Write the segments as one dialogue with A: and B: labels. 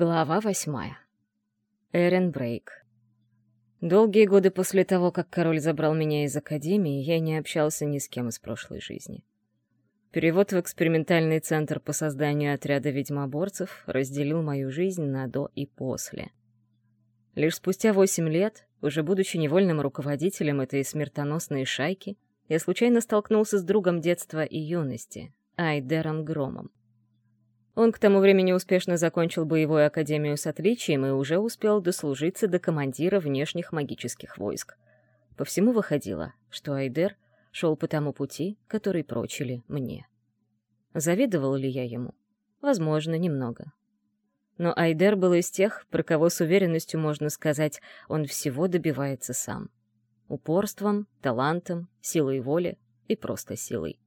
A: Глава восьмая. Эрен Брейк. Долгие годы после того, как король забрал меня из академии, я не общался ни с кем из прошлой жизни. Перевод в экспериментальный центр по созданию отряда ведьмоборцев разделил мою жизнь на «до» и «после». Лишь спустя восемь лет, уже будучи невольным руководителем этой смертоносной шайки, я случайно столкнулся с другом детства и юности, Айдером Громом. Он к тому времени успешно закончил боевую академию с отличием и уже успел дослужиться до командира внешних магических войск. По всему выходило, что Айдер шел по тому пути, который прочили мне. Завидовал ли я ему? Возможно, немного. Но Айдер был из тех, про кого с уверенностью можно сказать, он всего добивается сам. Упорством, талантом, силой воли и просто силой.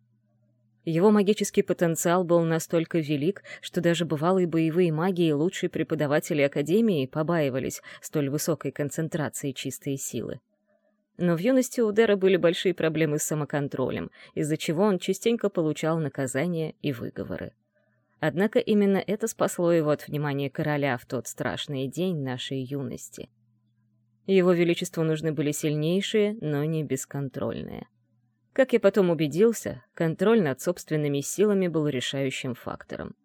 A: Его магический потенциал был настолько велик, что даже бывалые боевые маги и лучшие преподаватели Академии побаивались столь высокой концентрации чистой силы. Но в юности у Дэра были большие проблемы с самоконтролем, из-за чего он частенько получал наказания и выговоры. Однако именно это спасло его от внимания короля в тот страшный день нашей юности. Его Величеству нужны были сильнейшие, но не бесконтрольные. Как я потом убедился, контроль над собственными силами был решающим фактором.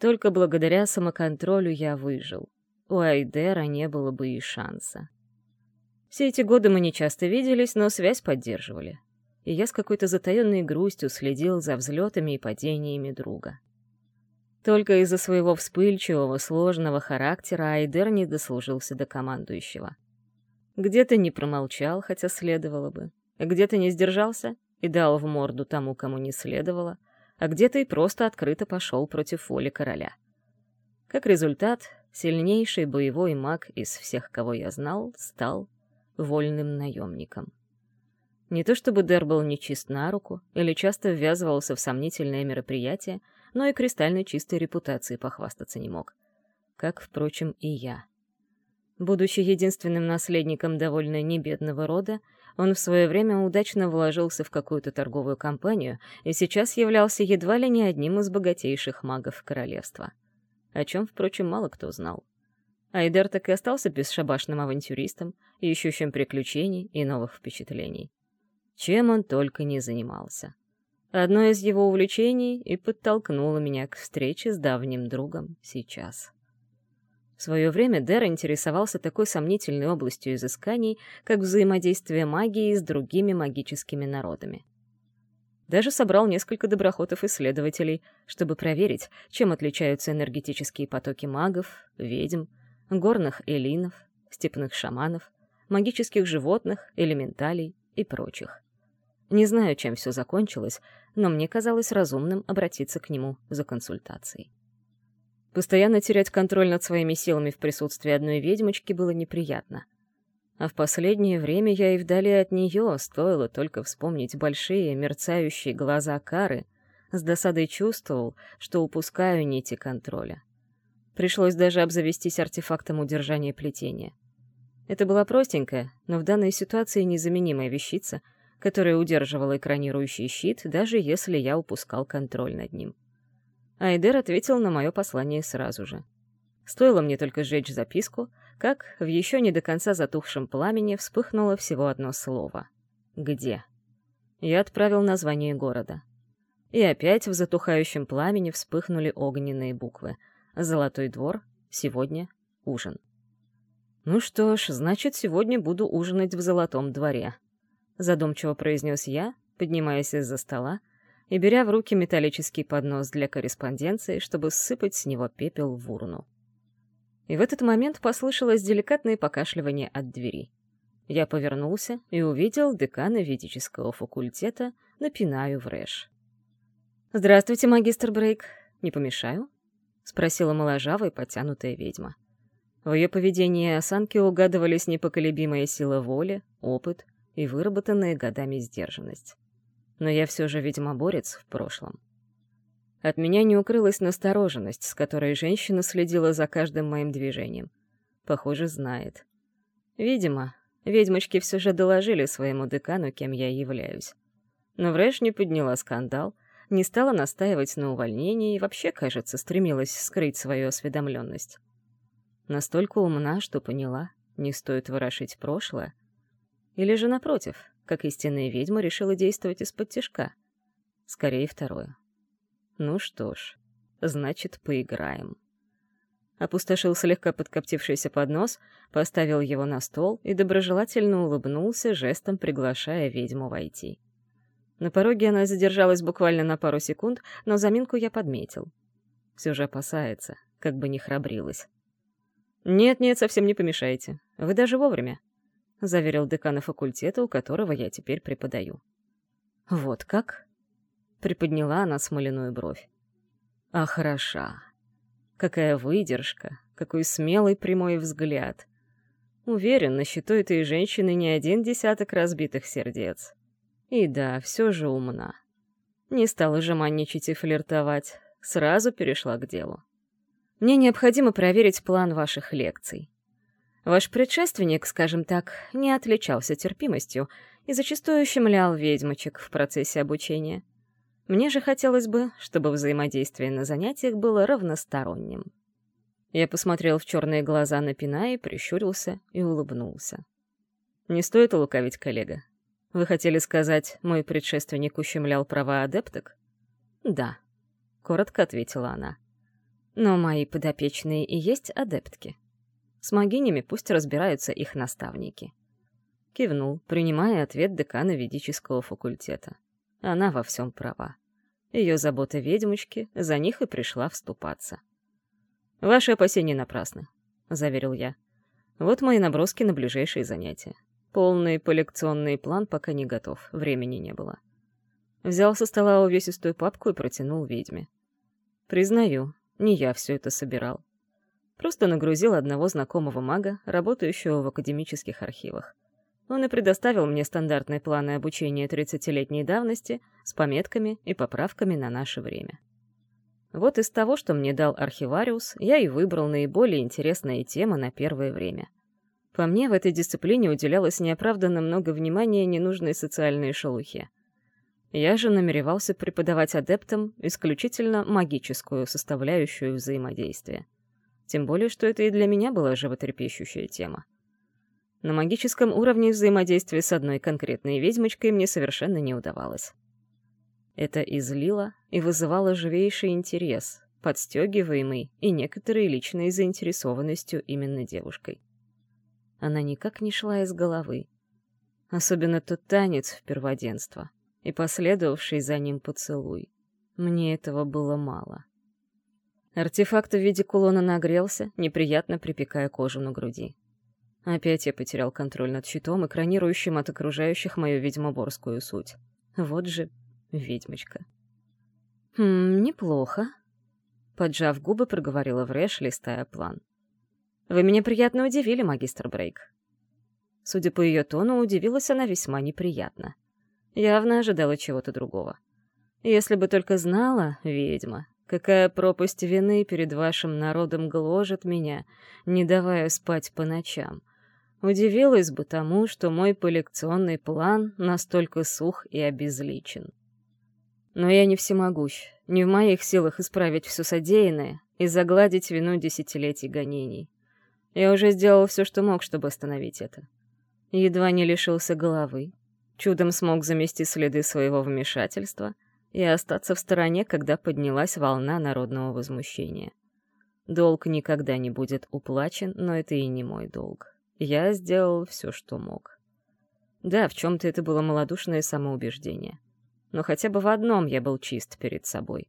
A: Только благодаря самоконтролю я выжил. У Айдера не было бы и шанса. Все эти годы мы не часто виделись, но связь поддерживали. И я с какой-то затаенной грустью следил за взлетами и падениями друга. Только из-за своего вспыльчивого, сложного характера Айдер не дослужился до командующего. Где-то не промолчал, хотя следовало бы. Где-то не сдержался и дал в морду тому, кому не следовало, а где-то и просто открыто пошел против воли короля. Как результат, сильнейший боевой маг из всех, кого я знал, стал вольным наемником. Не то чтобы Дер был нечист на руку или часто ввязывался в сомнительные мероприятия, но и кристально чистой репутацией похвастаться не мог. Как, впрочем, и я. Будучи единственным наследником довольно небедного рода, он в свое время удачно вложился в какую-то торговую компанию и сейчас являлся едва ли не одним из богатейших магов королевства. О чем, впрочем, мало кто знал. Айдер так и остался бесшабашным авантюристом, ищущим приключений и новых впечатлений. Чем он только не занимался. Одно из его увлечений и подтолкнуло меня к встрече с давним другом сейчас. В свое время Дэр интересовался такой сомнительной областью изысканий, как взаимодействие магии с другими магическими народами. Даже собрал несколько доброхотов-исследователей, чтобы проверить, чем отличаются энергетические потоки магов, ведьм, горных элинов, степных шаманов, магических животных, элементалей и прочих. Не знаю, чем все закончилось, но мне казалось разумным обратиться к нему за консультацией. Постоянно терять контроль над своими силами в присутствии одной ведьмочки было неприятно. А в последнее время я и вдали от нее, стоило только вспомнить большие мерцающие глаза Кары, с досадой чувствовал, что упускаю нити контроля. Пришлось даже обзавестись артефактом удержания плетения. Это была простенькая, но в данной ситуации незаменимая вещица, которая удерживала экранирующий щит, даже если я упускал контроль над ним. Айдер ответил на мое послание сразу же. Стоило мне только сжечь записку, как в еще не до конца затухшем пламени вспыхнуло всего одно слово. «Где?». Я отправил название города. И опять в затухающем пламени вспыхнули огненные буквы. «Золотой двор», «Сегодня», «Ужин». «Ну что ж, значит, сегодня буду ужинать в Золотом дворе», — задумчиво произнес я, поднимаясь из-за стола, и беря в руки металлический поднос для корреспонденции, чтобы сыпать с него пепел в урну. И в этот момент послышалось деликатное покашливание от двери. Я повернулся и увидел декана ведического факультета Напинаю Врэш. «Здравствуйте, магистр Брейк. Не помешаю?» — спросила моложавая потянутая ведьма. В ее поведении и осанке угадывались непоколебимая сила воли, опыт и выработанная годами сдержанность но я все же ведьмоборец в прошлом. От меня не укрылась настороженность, с которой женщина следила за каждым моим движением. Похоже, знает. Видимо, ведьмочки все же доложили своему декану, кем я являюсь. Но Врэш не подняла скандал, не стала настаивать на увольнении и вообще, кажется, стремилась скрыть свою осведомленность. Настолько умна, что поняла, не стоит ворошить прошлое. Или же, напротив, как истинная ведьма, решила действовать из-под тяжка. Скорее, второе. Ну что ж, значит, поиграем. Опустошил слегка подкоптившийся поднос, поставил его на стол и доброжелательно улыбнулся, жестом приглашая ведьму войти. На пороге она задержалась буквально на пару секунд, но заминку я подметил. Все же опасается, как бы не храбрилась. «Нет-нет, совсем не помешайте. Вы даже вовремя», — заверил декана факультета, у которого я теперь преподаю. «Вот как?» — приподняла она смоляную бровь. «А хороша. Какая выдержка, какой смелый прямой взгляд. Уверен, на счету этой женщины не один десяток разбитых сердец. И да, все же умна. Не стала жеманничать и флиртовать, сразу перешла к делу. Мне необходимо проверить план ваших лекций. Ваш предшественник, скажем так, не отличался терпимостью и зачастую ущемлял ведьмочек в процессе обучения. Мне же хотелось бы, чтобы взаимодействие на занятиях было равносторонним. Я посмотрел в черные глаза на Пина и прищурился и улыбнулся. «Не стоит лукавить, коллега. Вы хотели сказать, мой предшественник ущемлял права адепток?» «Да», — коротко ответила она. «Но мои подопечные и есть адептки. С могинями пусть разбираются их наставники». Кивнул, принимая ответ декана ведического факультета. Она во всем права. Ее забота ведьмочки, за них и пришла вступаться. «Ваши опасения напрасны», — заверил я. «Вот мои наброски на ближайшие занятия. Полный поллекционный план пока не готов, времени не было». Взял со стола увесистую папку и протянул ведьме. Признаю, не я все это собирал. Просто нагрузил одного знакомого мага, работающего в академических архивах. Он и предоставил мне стандартные планы обучения 30-летней давности с пометками и поправками на наше время. Вот из того, что мне дал архивариус, я и выбрал наиболее интересные темы на первое время. По мне, в этой дисциплине уделялось неоправданно много внимания ненужной социальной шелухе. Я же намеревался преподавать адептам исключительно магическую составляющую взаимодействия. Тем более, что это и для меня была животрепещущая тема. На магическом уровне взаимодействие с одной конкретной ведьмочкой мне совершенно не удавалось. Это излило и вызывало живейший интерес, подстегиваемый и некоторой личной заинтересованностью именно девушкой. Она никак не шла из головы. Особенно тот танец в перводенство и последовавший за ним поцелуй. Мне этого было мало. Артефакт в виде кулона нагрелся, неприятно припекая кожу на груди. Опять я потерял контроль над щитом, экранирующим от окружающих мою ведьмоборскую суть. Вот же ведьмочка. «Хм, неплохо», — поджав губы, проговорила Врэш, листая план. «Вы меня приятно удивили, магистр Брейк». Судя по ее тону, удивилась она весьма неприятно. Явно ожидала чего-то другого. Если бы только знала, ведьма, какая пропасть вины перед вашим народом гложет меня, не давая спать по ночам — Удивилась бы тому, что мой коллекционный план настолько сух и обезличен. Но я не всемогущ, не в моих силах исправить все содеянное и загладить вину десятилетий гонений. Я уже сделал все, что мог, чтобы остановить это. Едва не лишился головы, чудом смог замести следы своего вмешательства и остаться в стороне, когда поднялась волна народного возмущения. Долг никогда не будет уплачен, но это и не мой долг. Я сделал все, что мог. Да, в чем-то это было малодушное самоубеждение. Но хотя бы в одном я был чист перед собой.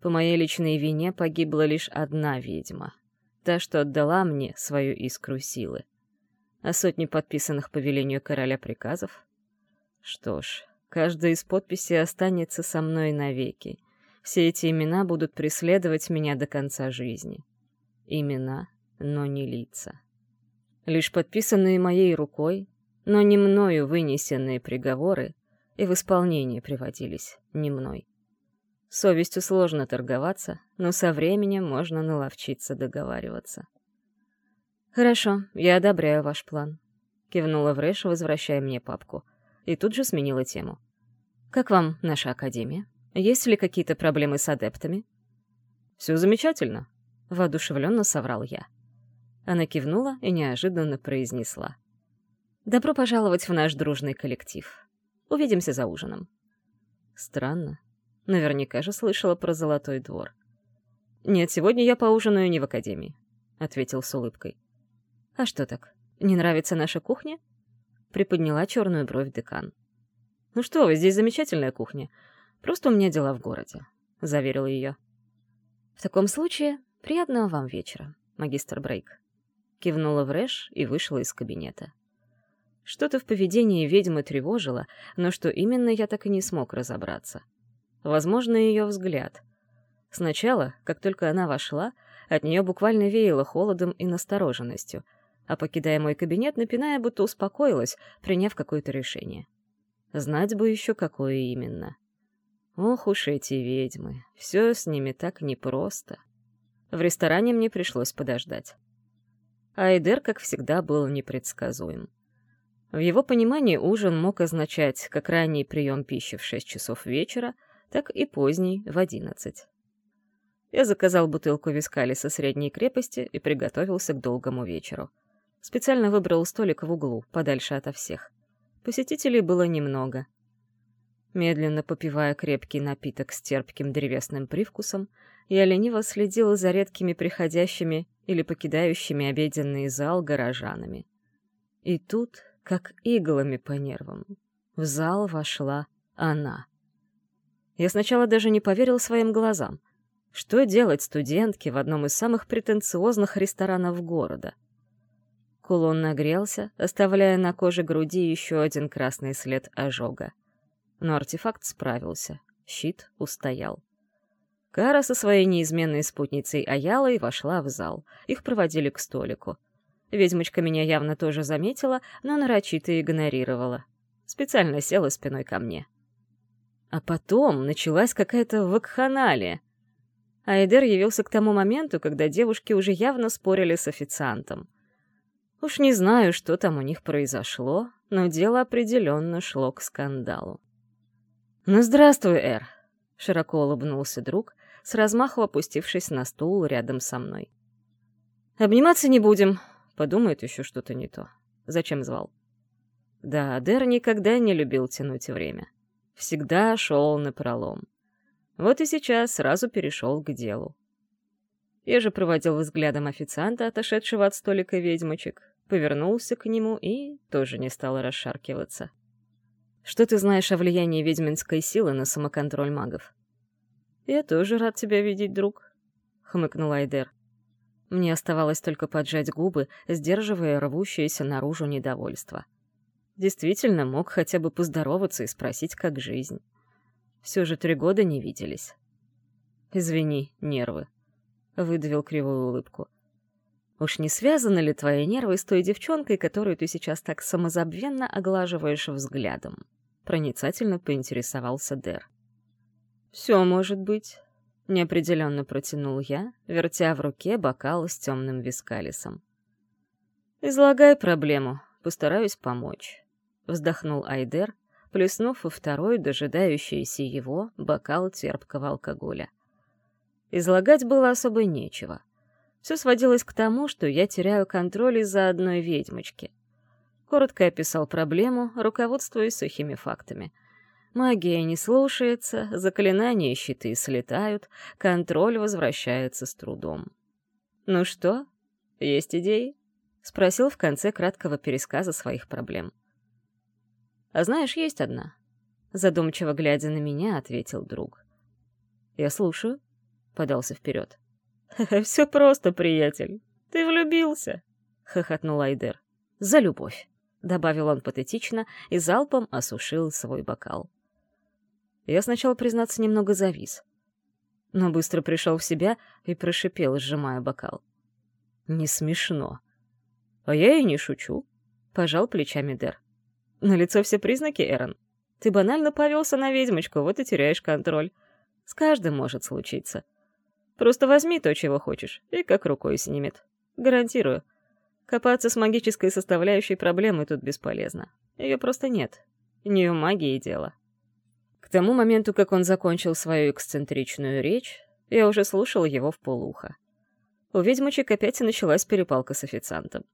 A: По моей личной вине погибла лишь одна ведьма. Та, что отдала мне свою искру силы. А сотни подписанных по велению короля приказов? Что ж, каждая из подписей останется со мной навеки. Все эти имена будут преследовать меня до конца жизни. Имена, но не лица лишь подписанные моей рукой, но не мною вынесенные приговоры и в исполнение приводились не мной. Совестью сложно торговаться, но со временем можно наловчиться договариваться. «Хорошо, я одобряю ваш план», — кивнула Врэш, возвращая мне папку, и тут же сменила тему. «Как вам наша академия? Есть ли какие-то проблемы с адептами?» «Все замечательно», — воодушевленно соврал я. Она кивнула и неожиданно произнесла. «Добро пожаловать в наш дружный коллектив. Увидимся за ужином». Странно. Наверняка же слышала про Золотой двор. «Нет, сегодня я поужинаю не в академии», — ответил с улыбкой. «А что так? Не нравится наша кухня?» Приподняла черную бровь декан. «Ну что вы, здесь замечательная кухня. Просто у меня дела в городе», — заверил ее. «В таком случае, приятного вам вечера, магистр Брейк». Кивнула в Рэш и вышла из кабинета. Что-то в поведении ведьмы тревожило, но что именно, я так и не смог разобраться. Возможно, ее взгляд. Сначала, как только она вошла, от нее буквально веяло холодом и настороженностью, а покидая мой кабинет, напиная, будто успокоилась, приняв какое-то решение. Знать бы еще, какое именно. Ох уж эти ведьмы, все с ними так непросто. В ресторане мне пришлось подождать. Айдер, как всегда, был непредсказуем. В его понимании ужин мог означать как ранний прием пищи в 6 часов вечера, так и поздний в 11. Я заказал бутылку вискали со средней крепости и приготовился к долгому вечеру. Специально выбрал столик в углу, подальше ото всех. Посетителей было немного. Медленно попивая крепкий напиток с терпким древесным привкусом, я лениво следила за редкими приходящими или покидающими обеденный зал горожанами. И тут как иглами по нервам. В зал вошла она. Я сначала даже не поверил своим глазам. Что делать студентке в одном из самых претенциозных ресторанов города? Кулон нагрелся, оставляя на коже груди еще один красный след ожога. Но артефакт справился, щит устоял. Кара со своей неизменной спутницей Аялой вошла в зал. Их проводили к столику — Ведьмочка меня явно тоже заметила, но нарочито игнорировала. Специально села спиной ко мне. А потом началась какая-то вакханалия. Айдер явился к тому моменту, когда девушки уже явно спорили с официантом. Уж не знаю, что там у них произошло, но дело определенно шло к скандалу. «Ну, здравствуй, Эр!» — широко улыбнулся друг, с размаху опустившись на стул рядом со мной. «Обниматься не будем, Подумает еще что-то не то. Зачем звал? Да, Дэр никогда не любил тянуть время. Всегда шел на пролом. Вот и сейчас сразу перешел к делу. Я же проводил взглядом официанта, отошедшего от столика ведьмочек, повернулся к нему и тоже не стал расшаркиваться. «Что ты знаешь о влиянии ведьминской силы на самоконтроль магов?» «Я тоже рад тебя видеть, друг», — хмыкнул Айдер. Мне оставалось только поджать губы, сдерживая рвущееся наружу недовольство. Действительно, мог хотя бы поздороваться и спросить, как жизнь. Все же три года не виделись. «Извини, нервы», — выдавил кривую улыбку. «Уж не связаны ли твои нервы с той девчонкой, которую ты сейчас так самозабвенно оглаживаешь взглядом?» Проницательно поинтересовался Дэр. «Все может быть», — неопределенно протянул я, вертя в руке бокал с темным вискалисом. «Излагай проблему, постараюсь помочь», — вздохнул Айдер, плеснув во второй, дожидающийся его, бокал терпкого алкоголя. Излагать было особо нечего. Все сводилось к тому, что я теряю контроль из-за одной ведьмочки. Коротко описал проблему, руководствуясь сухими фактами — Магия не слушается, заклинания и щиты слетают, контроль возвращается с трудом. «Ну что, есть идеи?» — спросил в конце краткого пересказа своих проблем. «А знаешь, есть одна». Задумчиво глядя на меня, ответил друг. «Я слушаю», — подался вперед. «Все просто, приятель. Ты влюбился», — хохотнул Айдер. «За любовь», — добавил он патетично и залпом осушил свой бокал. Я сначала, признаться, немного завис. Но быстро пришел в себя и прошипел, сжимая бокал. «Не смешно». «А я и не шучу», — пожал плечами Дэр. «На лицо все признаки, Эрон. Ты банально повелся на ведьмочку, вот и теряешь контроль. С каждым может случиться. Просто возьми то, чего хочешь, и как рукой снимет. Гарантирую. Копаться с магической составляющей проблемы тут бесполезно. Ее просто нет. Не в магии дело тому моменту, как он закончил свою эксцентричную речь, я уже слушал его в полухо. у ведьмочек опять началась перепалка с официантом.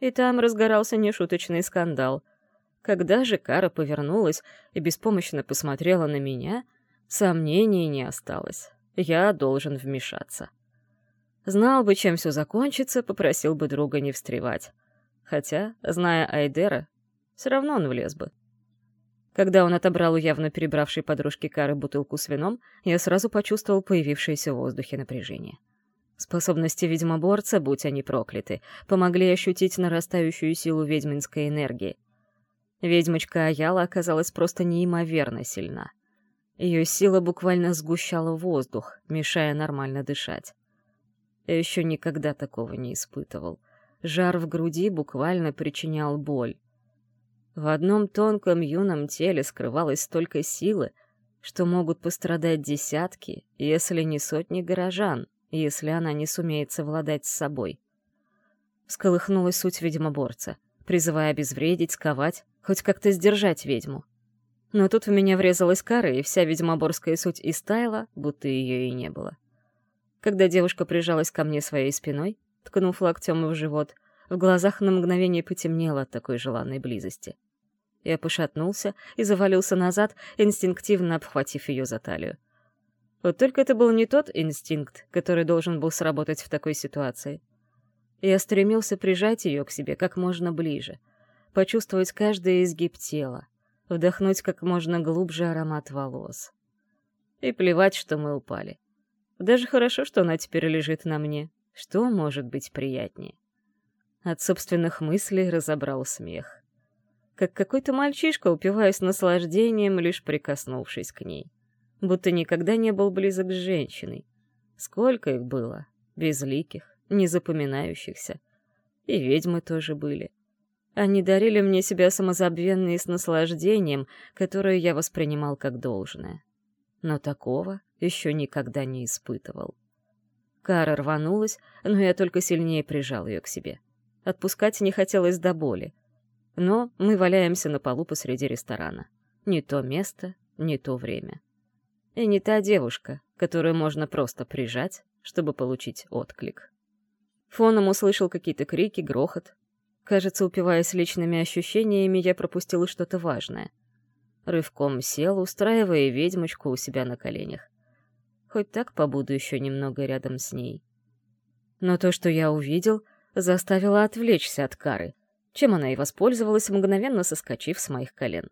A: И там разгорался нешуточный скандал. Когда же Кара повернулась и беспомощно посмотрела на меня, сомнений не осталось. Я должен вмешаться. Знал бы, чем все закончится, попросил бы друга не встревать. Хотя, зная Айдера, все равно он влез бы. Когда он отобрал у явно перебравшей подружки Кары бутылку с вином, я сразу почувствовал появившееся в воздухе напряжение. Способности ведьмоборца, будь они прокляты, помогли ощутить нарастающую силу ведьминской энергии. Ведьмочка Аяла оказалась просто неимоверно сильна. Ее сила буквально сгущала воздух, мешая нормально дышать. Я еще никогда такого не испытывал. Жар в груди буквально причинял боль. В одном тонком юном теле скрывалось столько силы, что могут пострадать десятки, если не сотни горожан, если она не сумеет совладать с собой. Всколыхнулась суть ведьмоборца, призывая обезвредить, сковать, хоть как-то сдержать ведьму. Но тут в меня врезалась кара, и вся ведьмоборская суть истаяла, будто ее и не было. Когда девушка прижалась ко мне своей спиной, ткнув локтем в живот, в глазах на мгновение потемнело от такой желанной близости. Я пошатнулся и завалился назад, инстинктивно обхватив ее за талию. Вот только это был не тот инстинкт, который должен был сработать в такой ситуации. Я стремился прижать ее к себе как можно ближе, почувствовать каждый изгиб тела, вдохнуть как можно глубже аромат волос. И плевать, что мы упали. Даже хорошо, что она теперь лежит на мне. Что может быть приятнее? От собственных мыслей разобрал смех. Как какой-то мальчишка, упиваясь наслаждением, лишь прикоснувшись к ней будто никогда не был близок с женщиной. Сколько их было, безликих, незапоминающихся. И ведьмы тоже были. Они дарили мне себя самозабвенно и с наслаждением, которое я воспринимал как должное. Но такого еще никогда не испытывал. Кара рванулась, но я только сильнее прижал ее к себе. Отпускать не хотелось до боли. Но мы валяемся на полу посреди ресторана. Не то место, не то время. И не та девушка, которую можно просто прижать, чтобы получить отклик. Фоном услышал какие-то крики, грохот. Кажется, упиваясь личными ощущениями, я пропустил что-то важное. Рывком сел, устраивая ведьмочку у себя на коленях. Хоть так побуду еще немного рядом с ней. Но то, что я увидел, заставило отвлечься от кары, чем она и воспользовалась, мгновенно соскочив с моих колен.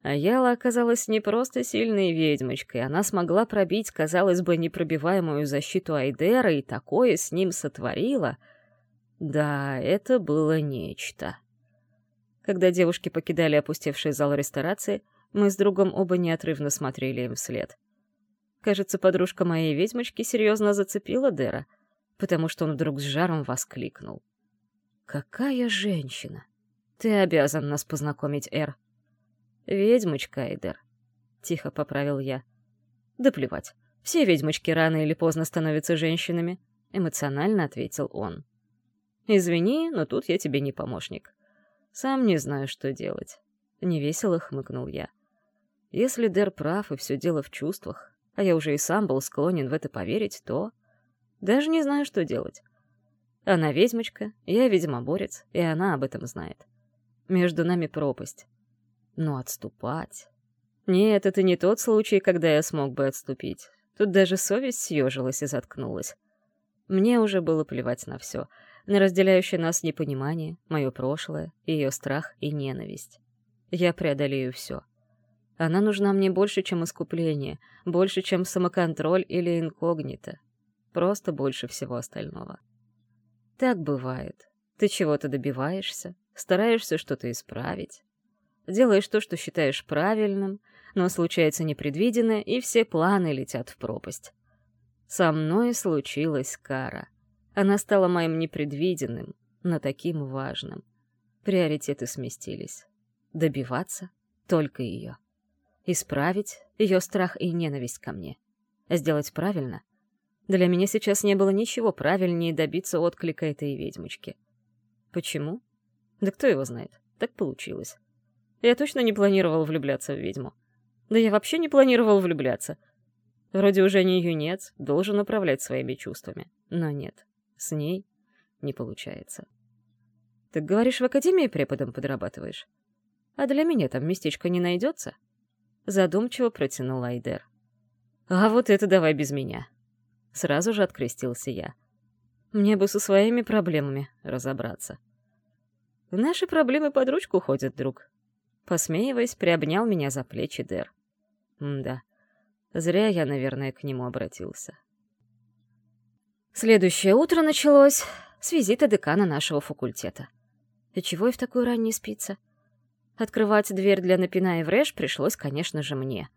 A: А Яла оказалась не просто сильной ведьмочкой, она смогла пробить, казалось бы, непробиваемую защиту Айдера и такое с ним сотворила. Да, это было нечто. Когда девушки покидали опустевший зал ресторации, мы с другом оба неотрывно смотрели им вслед. Кажется, подружка моей ведьмочки серьезно зацепила Дера, потому что он вдруг с жаром воскликнул. «Какая женщина! Ты обязан нас познакомить, Эр!» «Ведьмочка, Эйдер», — тихо поправил я. «Да плевать, все ведьмочки рано или поздно становятся женщинами», — эмоционально ответил он. «Извини, но тут я тебе не помощник. Сам не знаю, что делать», — невесело хмыкнул я. «Если Дер прав и все дело в чувствах, а я уже и сам был склонен в это поверить, то... Даже не знаю, что делать. Она ведьмочка, я ведьмоборец, и она об этом знает. Между нами пропасть. Но отступать... Нет, это не тот случай, когда я смог бы отступить. Тут даже совесть съежилась и заткнулась. Мне уже было плевать на все, на разделяющее нас непонимание, мое прошлое, ее страх и ненависть. Я преодолею все. Она нужна мне больше, чем искупление, больше, чем самоконтроль или инкогнито. Просто больше всего остального. Так бывает. Ты чего-то добиваешься, стараешься что-то исправить, делаешь то, что считаешь правильным, но случается непредвиденное, и все планы летят в пропасть. Со мной случилась кара. Она стала моим непредвиденным, но таким важным. Приоритеты сместились. Добиваться только ее. Исправить ее страх и ненависть ко мне. Сделать правильно? Для меня сейчас не было ничего правильнее добиться отклика этой ведьмочки. Почему? Да кто его знает. Так получилось. Я точно не планировал влюбляться в ведьму. Да я вообще не планировал влюбляться. Вроде уже не юнец, должен управлять своими чувствами. Но нет, с ней не получается. Так говоришь, в академии преподом подрабатываешь? А для меня там местечко не найдется? Задумчиво протянул Айдер. А вот это давай без меня. Сразу же открестился я. Мне бы со своими проблемами разобраться. Наши проблемы под ручку ходит друг. Посмеиваясь, приобнял меня за плечи Дэр. да, зря я, наверное, к нему обратился. Следующее утро началось с визита декана нашего факультета. И чего и в такую рань не спится? Открывать дверь для напина и врэш пришлось, конечно же, мне.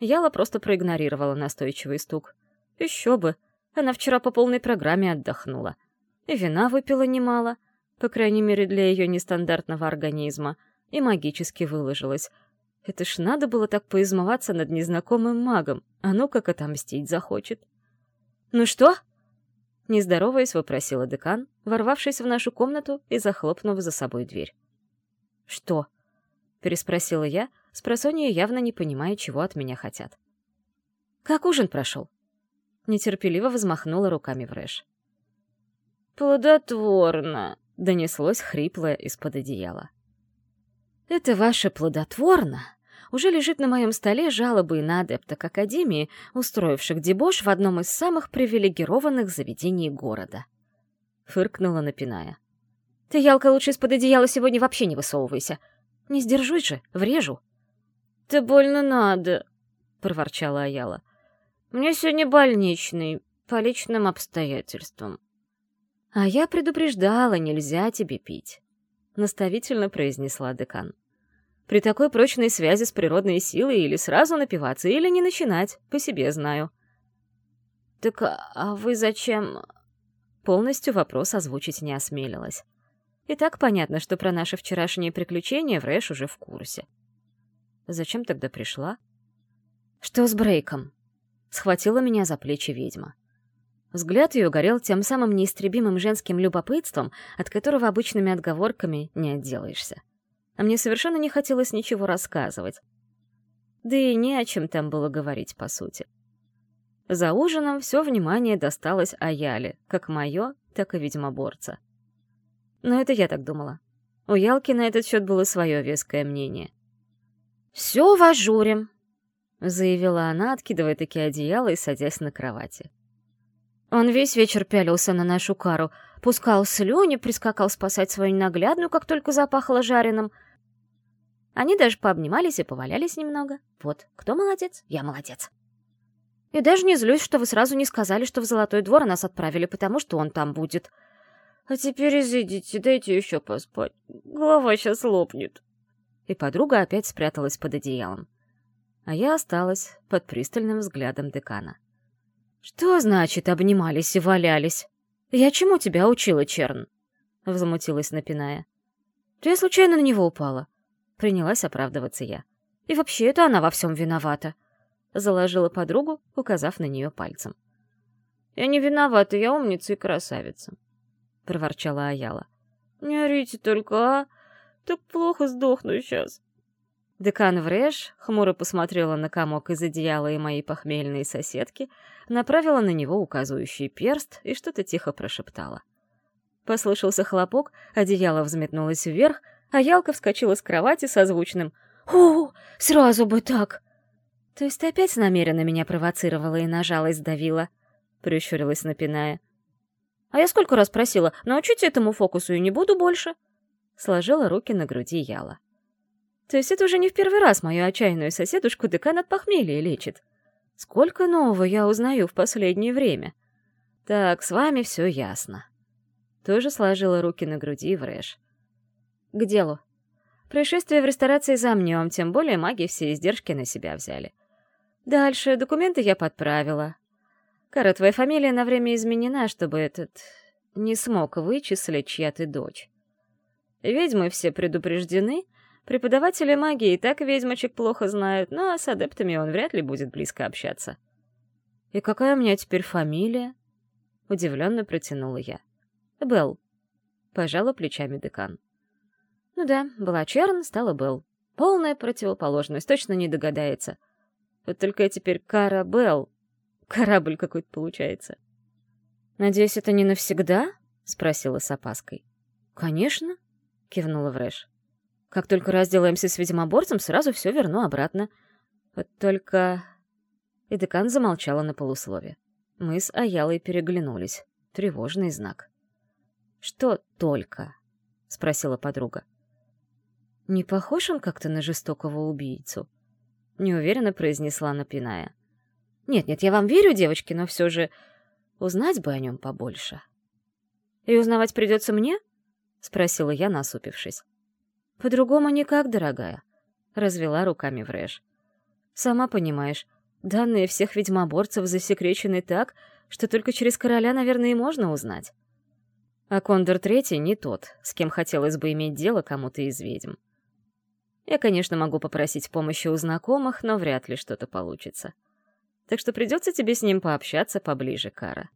A: Яла просто проигнорировала настойчивый стук. Еще бы, она вчера по полной программе отдохнула. И вина выпила немало, по крайней мере для ее нестандартного организма, и магически выложилась. Это ж надо было так поизмываться над незнакомым магом, а ну как отомстить захочет. «Ну что?» Не здороваясь, вопросила декан, ворвавшись в нашу комнату и захлопнув за собой дверь. «Что?» — переспросила я, спросонья явно не понимая, чего от меня хотят. «Как ужин прошел?» Нетерпеливо взмахнула руками Врэш.
B: «Плодотворно!»
A: — донеслось хриплое из-под одеяла. «Это ваше плодотворно!» Уже лежит на моем столе жалобы на адепток Академии, устроивших дебош в одном из самых привилегированных заведений города. Фыркнула, напиная. «Ты, Ялка, лучше из-под одеяла сегодня вообще не высовывайся. Не сдержусь же, врежу».
B: «Ты больно надо», — проворчала Аяла. Мне сегодня больничный, по личным обстоятельствам.
A: А я предупреждала, нельзя тебе пить, наставительно произнесла декан. При такой прочной связи с природной силой или сразу напиваться, или не начинать, по себе знаю.
B: Так а вы зачем...
A: Полностью вопрос озвучить не осмелилась. И так понятно, что про наши вчерашние приключения Врэш уже в курсе. Зачем тогда пришла? Что с Брейком? схватила меня за плечи ведьма. Взгляд ее горел тем самым неистребимым женским любопытством, от которого обычными отговорками не отделаешься. А мне совершенно не хотелось ничего рассказывать. Да и не о чем там было говорить, по сути. За ужином все внимание досталось Аяле, как мое, так и ведьмоборца. Но это я так думала. У Ялки на этот счет было свое веское мнение.
B: «Все в ажуре», —
A: заявила она, откидывая такие одеяла и садясь на кровати.
B: Он весь вечер пялился на нашу кару, пускал слюни, прискакал спасать свою ненаглядную, как только запахло жареным. Они даже пообнимались и повалялись немного. Вот, кто молодец? Я молодец. И даже не злюсь, что вы сразу не сказали, что в Золотой двор нас отправили, потому что он там будет. А теперь изыдите, дайте еще поспать. Голова сейчас лопнет.
A: И подруга опять спряталась под одеялом а я осталась под пристальным взглядом декана. «Что значит обнимались и валялись? Я чему тебя учила, Черн?» — возмутилась напиная. «То я случайно на него упала». Принялась оправдываться я. «И вообще, это она во всем виновата», — заложила подругу, указав на нее пальцем.
B: «Я не виновата, я умница и красавица», —
A: проворчала Аяла.
B: «Не орите только, а? Так плохо сдохну сейчас».
A: Декан Врэш хмуро посмотрела на комок из одеяла и моей похмельной соседки, направила на него указывающий перст и что-то тихо прошептала. Послышался хлопок, одеяло взметнулось вверх, а Ялка вскочила с кровати со звучным «О, сразу бы так!» «То есть ты опять намеренно меня провоцировала и на жалость давила?» — прищурилась, напиная. «А я сколько раз просила, научите этому фокусу и не буду больше!» Сложила руки на груди Яла. То есть это уже не в первый раз мою отчаянную соседушку декан от похмелья лечит. Сколько нового я узнаю в последнее время. Так, с вами все ясно. Тоже сложила руки на груди Врэш. К делу. Происшествие в ресторации замнем, тем более маги все издержки на себя взяли. Дальше документы я подправила. Кара, твоя фамилия на время изменена, чтобы этот... не смог вычислить, чья ты дочь. Ведьмы все предупреждены, Преподаватели магии и так ведьмочек плохо знают, но с адептами он вряд ли будет близко общаться. «И какая у меня теперь фамилия?» — удивленно протянула я. «Белл», — пожала плечами декан. «Ну да, была Черн, стала Белл. Полная противоположность, точно не догадается. Вот только теперь Кара Белл, Корабль какой-то получается.
B: «Надеюсь, это не навсегда?» — спросила с опаской.
A: «Конечно», — кивнула Врэш.
B: «Как только разделаемся с ведьмоборцем, сразу все верну обратно. Вот только...» И декан замолчала на полуслове. Мы с Аялой переглянулись. Тревожный знак. «Что только?» — спросила подруга. «Не похож он как-то на жестокого убийцу?» — неуверенно произнесла, напиная. «Нет-нет, я вам верю, девочки, но все же узнать бы о нем побольше». «И узнавать придется мне?» — спросила я, насупившись. «По-другому никак, дорогая», — развела руками Врэш. «Сама понимаешь, данные всех ведьмоборцев засекречены так, что только через короля, наверное, и можно узнать. А Кондор Третий не тот, с кем хотелось бы иметь дело кому-то из ведьм. Я, конечно, могу попросить помощи у знакомых, но вряд ли что-то получится. Так что придется тебе с ним пообщаться поближе, Кара.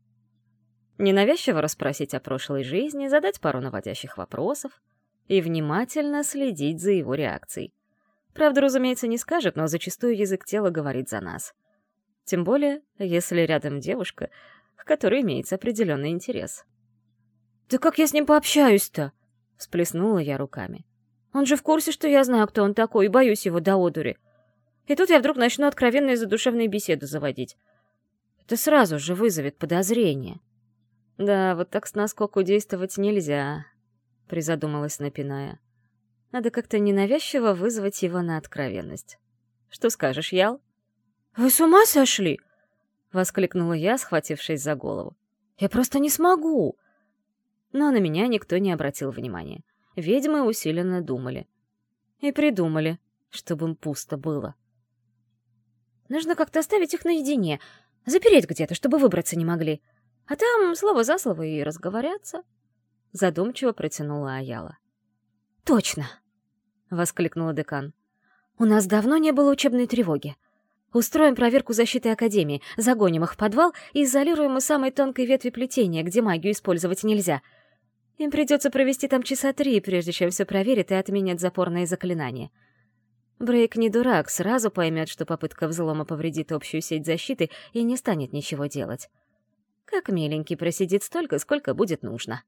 B: Ненавязчиво расспросить о прошлой жизни, задать пару наводящих вопросов и внимательно следить за его реакцией. Правда, разумеется, не скажет, но зачастую язык тела говорит за нас. Тем более, если рядом девушка, к которой имеется определенный интерес. «Да как я с ним пообщаюсь-то?» — всплеснула я руками. Он же в курсе, что я знаю, кто он такой, и боюсь его до одури. И тут я вдруг начну откровенные задушевные беседы заводить. Это сразу же вызовет подозрение. Да, вот так с наскоку действовать нельзя, призадумалась напиная. Надо как-то ненавязчиво вызвать его на откровенность. Что скажешь, Ял? Вы с ума сошли? воскликнула я, схватившись за голову. Я просто не смогу. Но на меня никто не обратил внимания ведьмы усиленно думали. И придумали, чтобы им пусто было. Нужно как-то оставить их наедине, запереть где-то, чтобы выбраться не могли. А там слово за слово и разговорятся. Задумчиво протянула Аяла. «Точно!» — воскликнула декан. «У нас давно не было учебной тревоги. Устроим проверку защиты Академии, загоним их в подвал и изолируем у самой тонкой ветви плетения, где магию использовать нельзя — им придется провести там часа три, прежде чем все проверят и отменят запорные заклинания. Брейк не дурак, сразу поймет, что попытка взлома повредит общую сеть защиты и не станет ничего делать. Как миленький просидит столько, сколько будет нужно.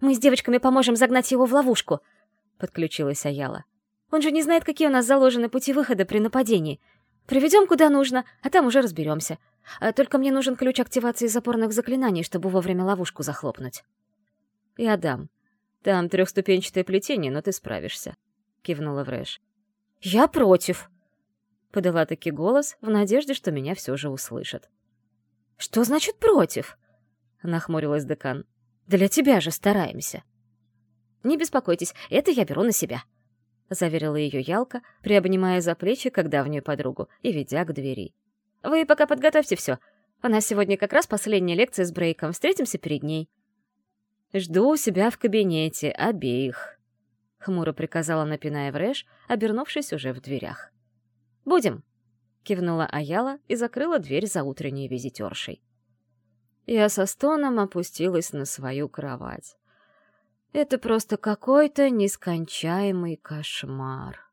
B: «Мы с девочками поможем загнать его в ловушку», — подключилась Аяла. «Он же не знает, какие у нас заложены пути выхода при нападении. Приведем куда нужно, а там уже разберемся. А только мне нужен ключ активации запорных заклинаний, чтобы вовремя ловушку захлопнуть». «Я дам. Там трехступенчатое плетение, но ты справишься», — кивнула Врэш. «Я против», — подала таки голос в надежде, что меня все же услышат. «Что значит против?» — нахмурилась декан. «Для тебя же стараемся». «Не беспокойтесь, это я беру на себя», — заверила ее Ялка, приобнимая за плечи как давнюю подругу и ведя к двери. «Вы пока подготовьте все. У нас сегодня как раз последняя лекция с Брейком. Встретимся перед ней». «Жду у себя в кабинете обеих», — хмуро приказала напиная Врэш, обернувшись уже в дверях. «Будем», — кивнула Аяла и закрыла дверь за утренней визитершей. Я со стоном опустилась на свою кровать. Это просто какой-то нескончаемый кошмар.